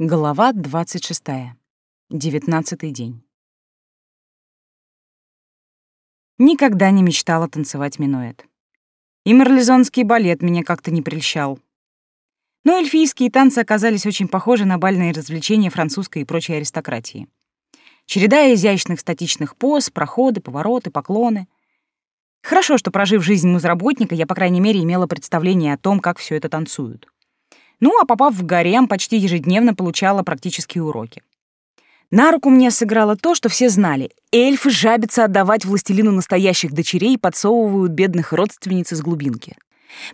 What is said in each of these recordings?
Глава 26. Девятнадцатый день. Никогда не мечтала танцевать минуэт. И марлезонский балет меня как-то не прельщал. Но эльфийские танцы оказались очень похожи на бальные развлечения французской и прочей аристократии. Череда изящных статичных поз, проходы, повороты, поклоны. Хорошо, что, прожив жизнь музработника, я, по крайней мере, имела представление о том, как все это танцуют. Ну, а попав в гарем, почти ежедневно получала практические уроки. На руку мне сыграло то, что все знали. Эльфы жабятся отдавать властелину настоящих дочерей и подсовывают бедных родственниц из глубинки.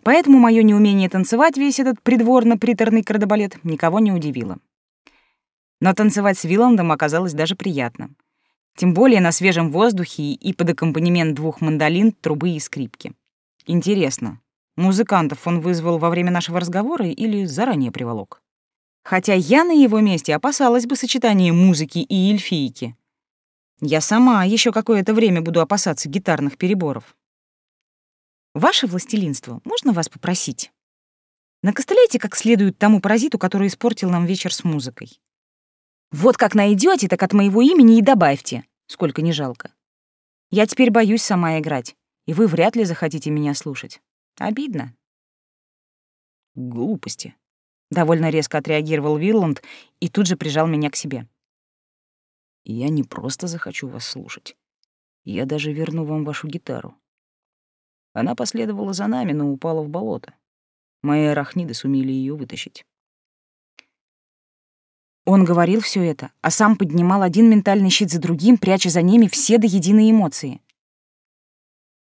Поэтому мое неумение танцевать весь этот придворно-приторный кардебалет никого не удивило. Но танцевать с Виландом оказалось даже приятно. Тем более на свежем воздухе и под аккомпанемент двух мандолин, трубы и скрипки. Интересно, Музыкантов он вызвал во время нашего разговора или заранее приволок? Хотя я на его месте опасалась бы сочетания музыки и эльфийки. Я сама еще какое-то время буду опасаться гитарных переборов. Ваше властелинство, можно вас попросить? Накостыляйте как следует тому паразиту, который испортил нам вечер с музыкой. Вот как найдете, так от моего имени и добавьте, сколько не жалко. Я теперь боюсь сама играть, и вы вряд ли захотите меня слушать. Обидно. Глупости. Довольно резко отреагировал Вилланд и тут же прижал меня к себе. Я не просто захочу вас слушать. Я даже верну вам вашу гитару. Она последовала за нами, но упала в болото. Мои арахниды сумели ее вытащить. Он говорил все это, а сам поднимал один ментальный щит за другим, пряча за ними все до единой эмоции.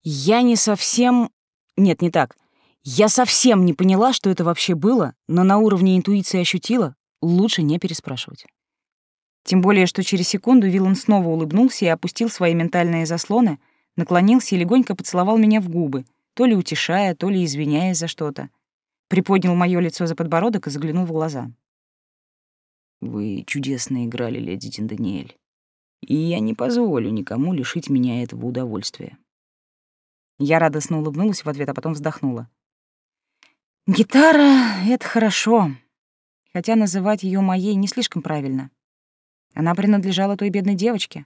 Я не совсем нет, не так. Я совсем не поняла, что это вообще было, но на уровне интуиции ощутила, лучше не переспрашивать. Тем более, что через секунду Вилан снова улыбнулся и опустил свои ментальные заслоны, наклонился и легонько поцеловал меня в губы, то ли утешая, то ли извиняясь за что-то. Приподнял мое лицо за подбородок и заглянул в глаза. «Вы чудесно играли, леди Тинданиэль, и я не позволю никому лишить меня этого удовольствия. Я радостно улыбнулась в ответ, а потом вздохнула. Гитара — это хорошо, хотя называть ее моей не слишком правильно. Она принадлежала той бедной девочке.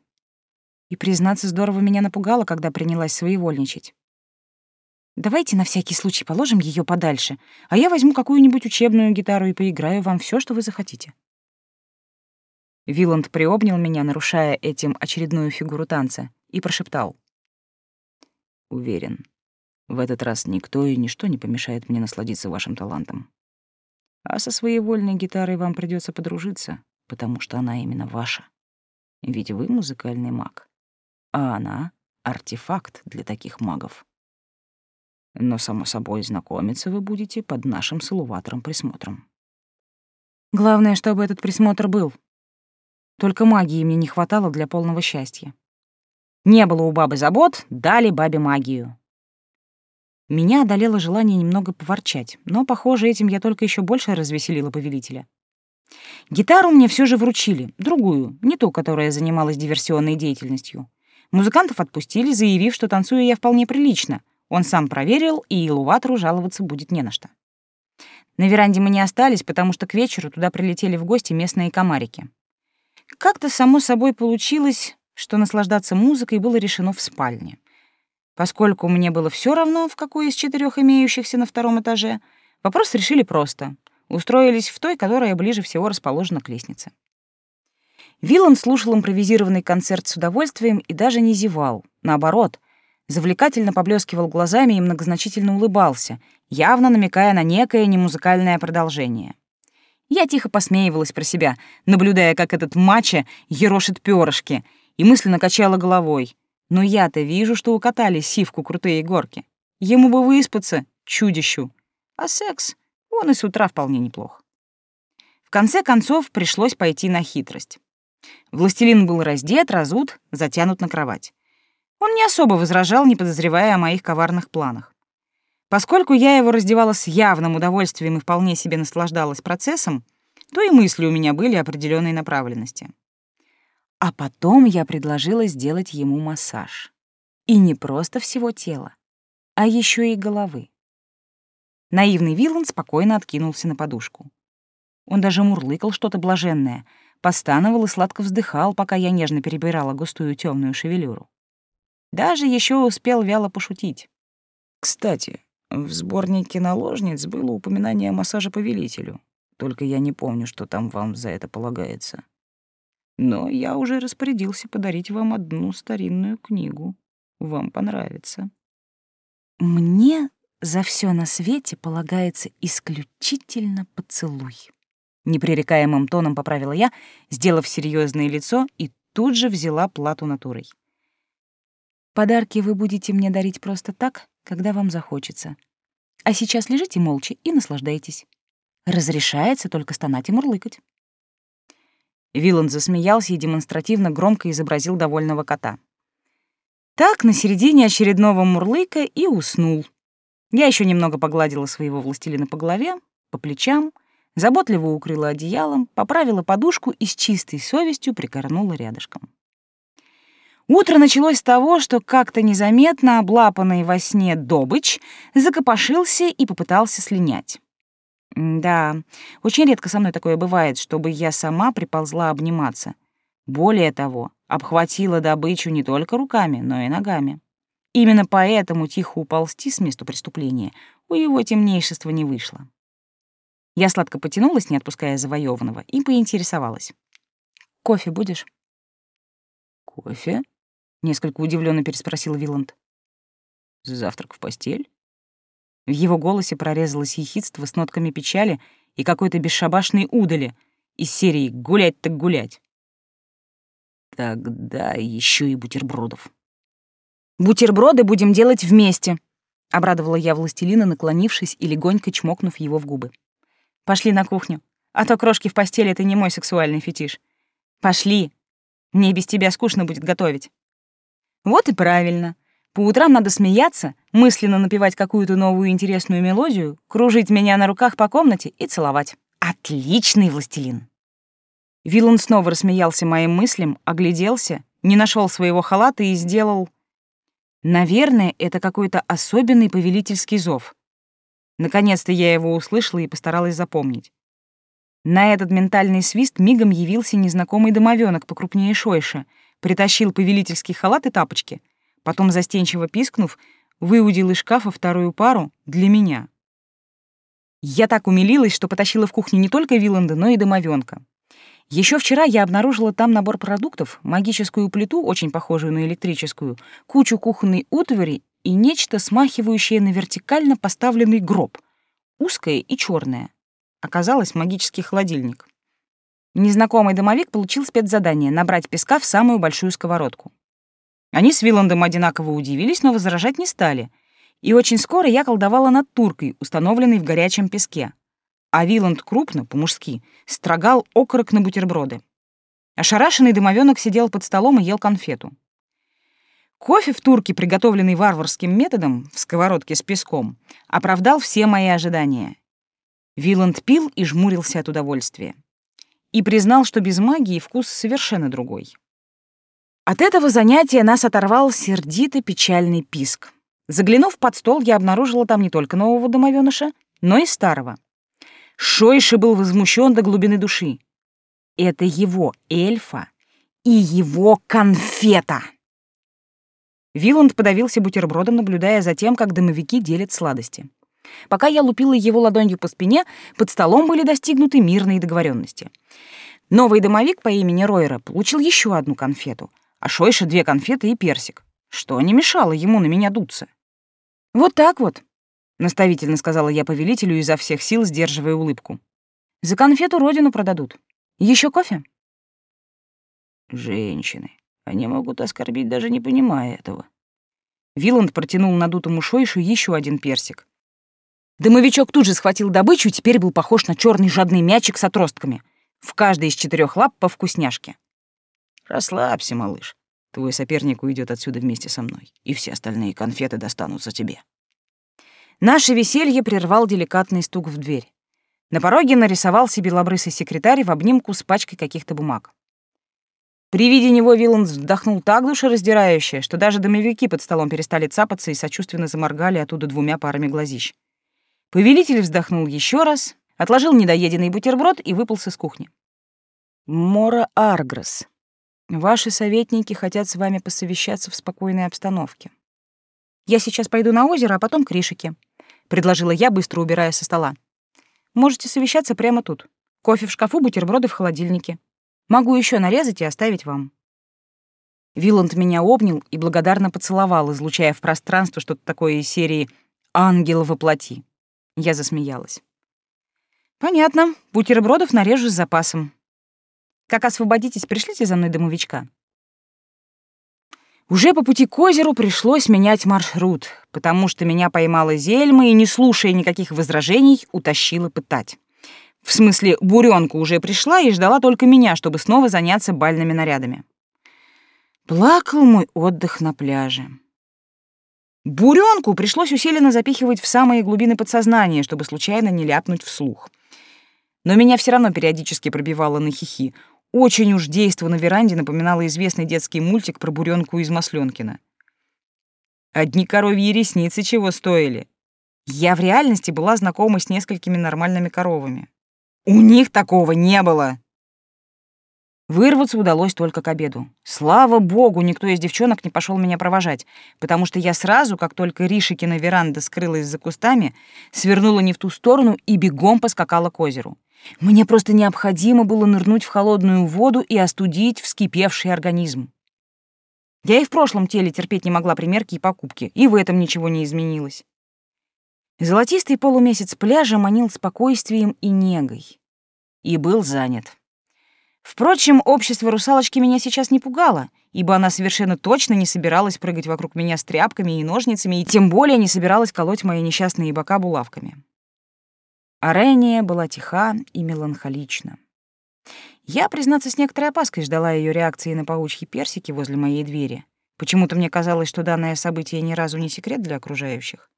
И, признаться, здорово меня напугало, когда принялась своевольничать. Давайте на всякий случай положим ее подальше, а я возьму какую-нибудь учебную гитару и поиграю вам все, что вы захотите. Виланд приобнял меня, нарушая этим очередную фигуру танца, и прошептал. Уверен, в этот раз никто и ничто не помешает мне насладиться вашим талантом. А со своей вольной гитарой вам придется подружиться, потому что она именно ваша. Ведь вы музыкальный маг, а она — артефакт для таких магов. Но, само собой, знакомиться вы будете под нашим салуватором присмотром. Главное, чтобы этот присмотр был. Только магии мне не хватало для полного счастья. Не было у бабы забот, дали бабе магию. Меня одолело желание немного поворчать, но, похоже, этим я только еще больше развеселила повелителя. Гитару мне все же вручили, другую, не ту, которая занималась диверсионной деятельностью. Музыкантов отпустили, заявив, что танцую я вполне прилично. Он сам проверил, и Илуватору жаловаться будет не на что. На веранде мы не остались, потому что к вечеру туда прилетели в гости местные комарики. Как-то само собой получилось, что наслаждаться музыкой было решено в спальне. Поскольку мне было все равно, в какой из четырех имеющихся на втором этаже, вопрос решили просто. Устроились в той, которая ближе всего расположена к лестнице. Виллан слушал импровизированный концерт с удовольствием и даже не зевал. Наоборот, завлекательно поблескивал глазами и многозначительно улыбался, явно намекая на некое немузыкальное продолжение. Я тихо посмеивалась про себя, наблюдая, как этот мачо ерошит перышки — и мысленно качала головой. Но я-то вижу, что укатали сивку крутые горки. Ему бы выспаться, чудищу. А секс, он и с утра вполне неплох. В конце концов, пришлось пойти на хитрость. Властелин был раздет, разут, затянут на кровать. Он не особо возражал, не подозревая о моих коварных планах. Поскольку я его раздевала с явным удовольствием и вполне себе наслаждалась процессом, то и мысли у меня были определенной направленности. А потом я предложила сделать ему массаж. И не просто всего тела, а еще и головы. Наивный Вилан спокойно откинулся на подушку. Он даже мурлыкал что-то блаженное, постановал и сладко вздыхал, пока я нежно перебирала густую темную шевелюру. Даже еще успел вяло пошутить. Кстати, в сборнике наложниц было упоминание о массаже повелителю. Только я не помню, что там вам за это полагается. Но я уже распорядился подарить вам одну старинную книгу. Вам понравится. Мне за все на свете полагается исключительно поцелуй. Непререкаемым тоном поправила я, сделав серьезное лицо, и тут же взяла плату натурой. Подарки вы будете мне дарить просто так, когда вам захочется. А сейчас лежите молча и наслаждайтесь. Разрешается только стонать и мурлыкать. Виланд засмеялся и демонстративно громко изобразил довольного кота. Так, на середине очередного мурлыка и уснул. Я еще немного погладила своего властелина по голове, по плечам, заботливо укрыла одеялом, поправила подушку и с чистой совестью прикорнула рядышком. Утро началось с того, что как-то незаметно облапанный во сне добыч закопошился и попытался слинять. Да, очень редко со мной такое бывает, чтобы я сама приползла обниматься. Более того, обхватила добычу не только руками, но и ногами. Именно поэтому тихо уползти с места преступления у его темнейшества не вышло. Я сладко потянулась, не отпуская завоеванного, и поинтересовалась. «Кофе будешь?» «Кофе?» несколько удивленно переспросил Виланд. Завтрак в постель? В его голосе прорезалось ехидство с нотками печали и какой-то бесшабашной удали из серии «Гулять так гулять». Тогда еще и бутербродов. «Бутерброды будем делать вместе», — обрадовала я властелина, наклонившись и легонько чмокнув его в губы. «Пошли на кухню, а то крошки в постели — это не мой сексуальный фетиш. Пошли, мне без тебя скучно будет готовить». Вот и правильно. По утрам надо смеяться, мысленно напевать какую-то новую интересную мелодию, кружить меня на руках по комнате и целовать. Отличный властелин. Вилан снова рассмеялся моим мыслям, огляделся, не нашел своего халата и сделал... Наверное, это какой-то особенный повелительский зов. Наконец-то я его услышала и постаралась запомнить. На этот ментальный свист мигом явился незнакомый домовенок покрупнее Шойша — притащил повелительский халат и тапочки, потом, застенчиво пискнув, выудил из шкафа вторую пару для меня. Я так умилилась, что потащила в кухню не только Виланда, но и домовенка. Еще вчера я обнаружила там набор продуктов, магическую плиту, очень похожую на электрическую, кучу кухонной утвари и нечто, смахивающее на вертикально поставленный гроб, узкое и черное. Оказалось, магический холодильник. Незнакомый домовик получил спецзадание — набрать песка в самую большую сковородку. Они с Виландом одинаково удивились, но возражать не стали. И очень скоро я колдовала над туркой, установленной в горячем песке. А Виланд крупно, по-мужски, строгал окорок на бутерброды. Ошарашенный домовенок сидел под столом и ел конфету. Кофе в турке, приготовленный варварским методом, в сковородке с песком, оправдал все мои ожидания. Виланд пил и жмурился от удовольствия и признал, что без магии вкус совершенно другой. От этого занятия нас оторвал сердито печальный писк. Заглянув под стол, я обнаружила там не только нового домовёныша, но и старого. Шойши был возмущен до глубины души. Это его эльфа и его конфета. Виланд подавился бутербродом, наблюдая за тем, как домовики делят сладости. Пока я лупила его ладонью по спине, под столом были достигнуты мирные договоренности. Новый домовик по имени Ройера получил еще одну конфету, а Шойша — две конфеты и персик, что не мешало ему на меня дуться. «Вот так вот», — наставительно сказала я повелителю изо всех сил, сдерживая улыбку. «За конфету родину продадут. Еще кофе?» «Женщины. Они могут оскорбить, даже не понимая этого». Виланд протянул надутому Шойшу еще один персик, Домовичок тут же схватил добычу и теперь был похож на черный жадный мячик с отростками. В каждой из четырех лап по вкусняшке. «Расслабься, малыш. Твой соперник уйдет отсюда вместе со мной, и все остальные конфеты достанутся тебе». Наше веселье прервал деликатный стук в дверь. На пороге нарисовался белобрысый секретарь в обнимку с пачкой каких-то бумаг. При виде него Виланд вздохнул так душераздирающе, что даже домовики под столом перестали цапаться и сочувственно заморгали оттуда двумя парами глазищ. Повелитель вздохнул еще раз, отложил недоеденный бутерброд и выполз из кухни. «Мора Аргресс, ваши советники хотят с вами посовещаться в спокойной обстановке. Я сейчас пойду на озеро, а потом к Ришике», — предложила я, быстро убирая со стола. «Можете совещаться прямо тут. Кофе в шкафу, бутерброды в холодильнике. Могу еще нарезать и оставить вам». Виланд меня обнял и благодарно поцеловал, излучая в пространство что-то такое из серии «Ангел воплоти». Я засмеялась. «Понятно. Бутербродов нарежу с запасом. Как освободитесь, пришлите за мной домовичка». Уже по пути к озеру пришлось менять маршрут, потому что меня поймала Зельма и, не слушая никаких возражений, утащила пытать. В смысле, буренка уже пришла и ждала только меня, чтобы снова заняться бальными нарядами. Плакал мой отдых на пляже. Буренку пришлось усиленно запихивать в самые глубины подсознания, чтобы случайно не ляпнуть вслух. Но меня все равно периодически пробивало на хихи. Очень уж действо на веранде напоминало известный детский мультик про буренку из Масленкина. Одни коровьи ресницы чего стоили. Я в реальности была знакома с несколькими нормальными коровами. У них такого не было. Вырваться удалось только к обеду. Слава богу, никто из девчонок не пошел меня провожать, потому что я сразу, как только Ришикина веранда скрылась за кустами, свернула не в ту сторону и бегом поскакала к озеру. Мне просто необходимо было нырнуть в холодную воду и остудить вскипевший организм. Я и в прошлом теле терпеть не могла примерки и покупки, и в этом ничего не изменилось. Золотистый полумесяц пляжа манил спокойствием и негой. И был занят. Впрочем, общество русалочки меня сейчас не пугало, ибо она совершенно точно не собиралась прыгать вокруг меня с тряпками и ножницами, и тем более не собиралась колоть мои несчастные бока булавками. Арения была тиха и меланхолична. Я, признаться, с некоторой опаской ждала ее реакции на паучьи персики возле моей двери. Почему-то мне казалось, что данное событие ни разу не секрет для окружающих.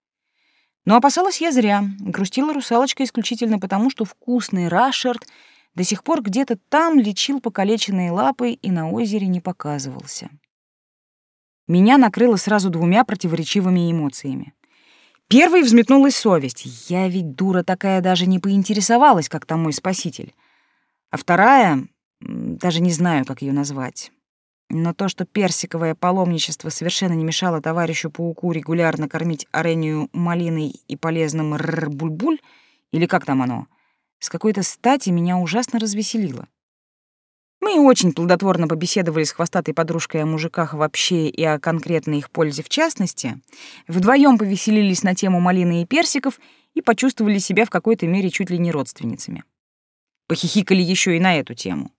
Но опасалась я зря. Грустила русалочка исключительно потому, что вкусный Рашерт — до сих пор где-то там лечил покалеченные лапы и на озере не показывался. Меня накрыло сразу двумя противоречивыми эмоциями. Первой взметнулась совесть. Я ведь дура такая даже не поинтересовалась, как там мой спаситель. А вторая, даже не знаю, как ее назвать. Но то, что персиковое паломничество совершенно не мешало товарищу-пауку регулярно кормить Арению малиной и полезным р-буль-буль, или как там оно — с какой-то стати меня ужасно развеселило. Мы очень плодотворно побеседовали с хвостатой подружкой о мужиках вообще и о конкретной их пользе в частности, вдвоем повеселились на тему малины и персиков и почувствовали себя в какой-то мере чуть ли не родственницами. Похихикали еще и на эту тему.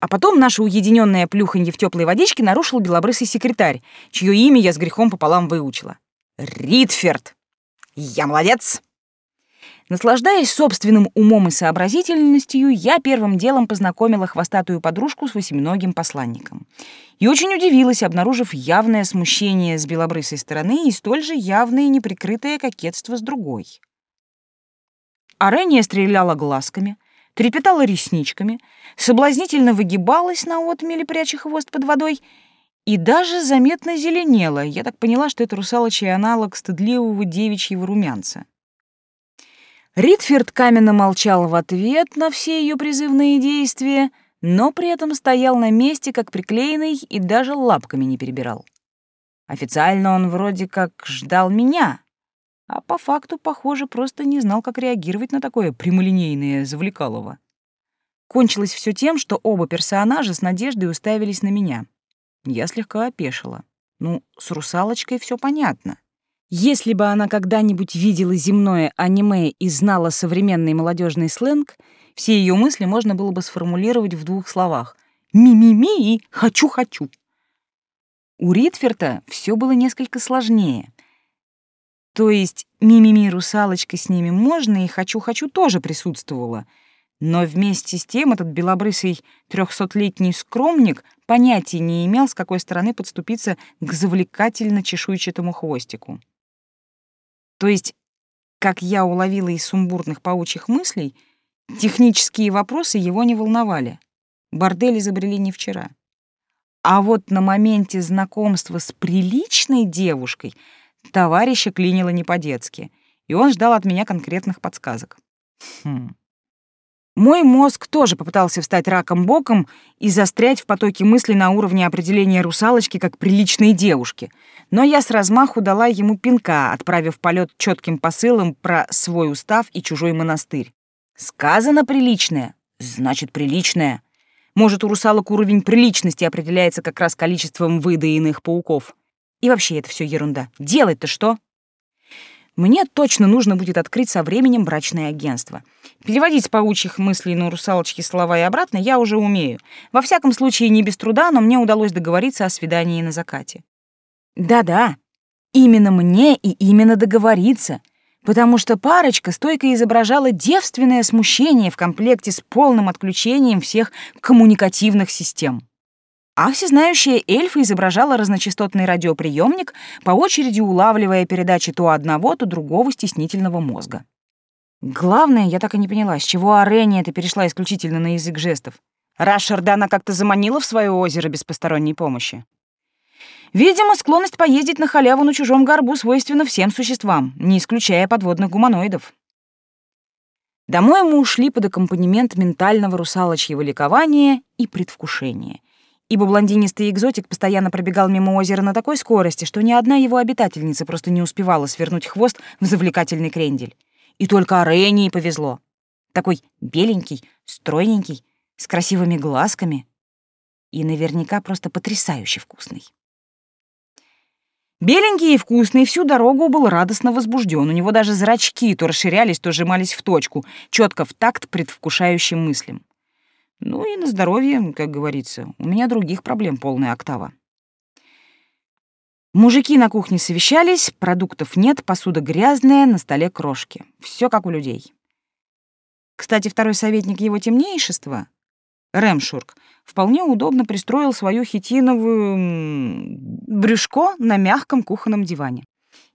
А потом наше уединенное плюханье в теплой водичке нарушил белобрысый секретарь, чье имя я с грехом пополам выучила. Ритферд. Я молодец! Наслаждаясь собственным умом и сообразительностью, я первым делом познакомила хвостатую подружку с восьминогим посланником. И очень удивилась, обнаружив явное смущение с белобрысой стороны и столь же явное неприкрытое кокетство с другой. Арения стреляла глазками, трепетала ресничками, соблазнительно выгибалась на отмеле, пряча хвост под водой, и даже заметно зеленела. Я так поняла, что это русалочий аналог стыдливого девичьего румянца. Ритферд каменно молчал в ответ на все ее призывные действия, но при этом стоял на месте, как приклеенный, и даже лапками не перебирал. Официально он вроде как ждал меня, а по факту, похоже, просто не знал, как реагировать на такое прямолинейное завлекалово. Кончилось все тем, что оба персонажа с надеждой уставились на меня. Я слегка опешила. Ну, с русалочкой все понятно. Если бы она когда-нибудь видела земное аниме и знала современный молодежный сленг, все ее мысли можно было бы сформулировать в двух словах. «Ми-ми-ми» и «хочу-хочу». У Ритферта все было несколько сложнее. То есть «ми-ми-ми» русалочка с ними можно и «хочу-хочу» тоже присутствовала. Но вместе с тем этот белобрысый трехсотлетний скромник понятия не имел, с какой стороны подступиться к завлекательно-чешуйчатому хвостику. То есть, как я уловила из сумбурных паучьих мыслей, технические вопросы его не волновали. Бордель изобрели не вчера. А вот на моменте знакомства с приличной девушкой товарища клинило не по-детски, и он ждал от меня конкретных подсказок. Хм. Мой мозг тоже попытался встать раком боком и застрять в потоке мыслей на уровне определения русалочки как приличной девушки. Но я с размаху дала ему пинка, отправив полет четким посылом про свой устав и чужой монастырь. Сказано приличное, значит приличное. Может, у русалок уровень приличности определяется как раз количеством выдаенных пауков. И вообще это все ерунда. Делать-то что? Мне точно нужно будет открыть со временем брачное агентство. Переводить с паучьих мыслей на русалочки слова и обратно я уже умею. Во всяком случае, не без труда, но мне удалось договориться о свидании на закате. Да-да, именно мне и именно договориться, потому что парочка стойко изображала девственное смущение в комплекте с полным отключением всех коммуникативных систем. А всезнающая эльфа изображала разночастотный радиоприемник, по очереди улавливая передачи то одного, то другого стеснительного мозга. Главное, я так и не поняла, с чего Арения это перешла исключительно на язык жестов. Рашарда она как-то заманила в свое озеро без посторонней помощи. Видимо, склонность поездить на халяву на чужом горбу свойственна всем существам, не исключая подводных гуманоидов. Домой мы ушли под аккомпанемент ментального русалочьего ликования и предвкушения — ибо блондинистый экзотик постоянно пробегал мимо озера на такой скорости, что ни одна его обитательница просто не успевала свернуть хвост в завлекательный крендель. И только Арении повезло. Такой беленький, стройненький, с красивыми глазками и наверняка просто потрясающе вкусный. Беленький и вкусный всю дорогу был радостно возбужден. У него даже зрачки то расширялись, то сжимались в точку, четко в такт предвкушающим мыслям. Ну и на здоровье, как говорится. У меня других проблем полная октава. Мужики на кухне совещались, продуктов нет, посуда грязная, на столе крошки. Все как у людей. Кстати, второй советник его темнейшества, Ремшурк, вполне удобно пристроил свою хитиновую брюшко на мягком кухонном диване.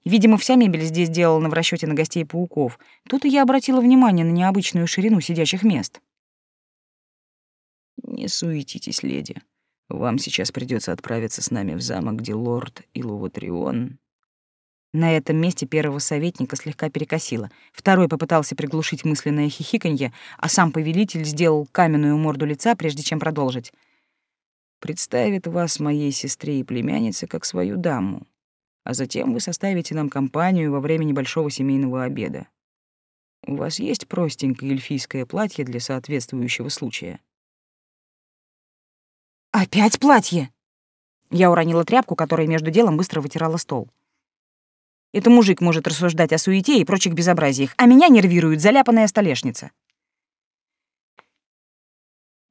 Видимо, вся мебель здесь сделана в расчете на гостей пауков. Тут и я обратила внимание на необычную ширину сидящих мест. Не суетитесь, леди. Вам сейчас придется отправиться с нами в замок, где лорд Илуватрион... На этом месте первого советника слегка перекосило. Второй попытался приглушить мысленное хихиканье, а сам повелитель сделал каменную морду лица, прежде чем продолжить. «Представит вас моей сестре и племяннице как свою даму, а затем вы составите нам компанию во время небольшого семейного обеда. У вас есть простенькое эльфийское платье для соответствующего случая?» «Опять платье?» Я уронила тряпку, которая между делом быстро вытирала стол. Это мужик может рассуждать о суете и прочих безобразиях, а меня нервирует заляпанная столешница.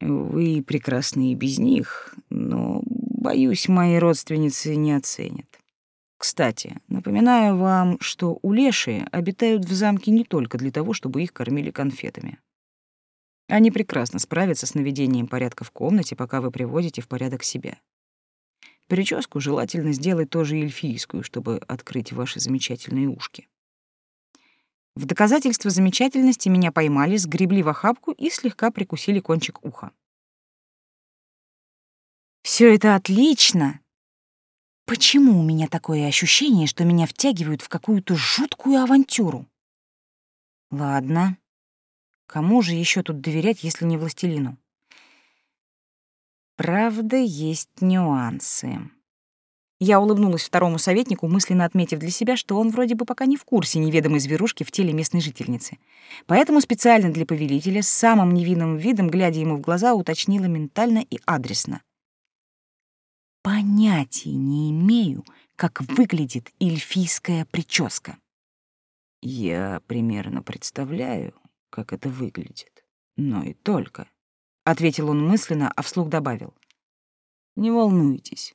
Вы прекрасны и без них, но, боюсь, мои родственницы не оценят. Кстати, напоминаю вам, что у Леши обитают в замке не только для того, чтобы их кормили конфетами. Они прекрасно справятся с наведением порядка в комнате, пока вы приводите в порядок себя. Прическу желательно сделать тоже эльфийскую, чтобы открыть ваши замечательные ушки. В доказательство замечательности меня поймали, сгребли в охапку и слегка прикусили кончик уха. Все это отлично. Почему у меня такое ощущение, что меня втягивают в какую-то жуткую авантюру? Ладно, Кому же еще тут доверять, если не властелину? Правда, есть нюансы. Я улыбнулась второму советнику, мысленно отметив для себя, что он вроде бы пока не в курсе неведомой зверушки в теле местной жительницы. Поэтому специально для повелителя с самым невинным видом, глядя ему в глаза, уточнила ментально и адресно. Понятия не имею, как выглядит эльфийская прическа. Я примерно представляю, как это выглядит. Но и только. Ответил он мысленно, а вслух добавил. Не волнуйтесь.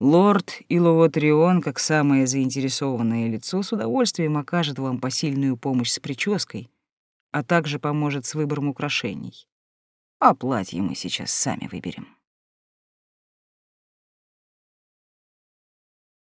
Лорд Иловатрион, как самое заинтересованное лицо, с удовольствием окажет вам посильную помощь с прической, а также поможет с выбором украшений. А платье мы сейчас сами выберем.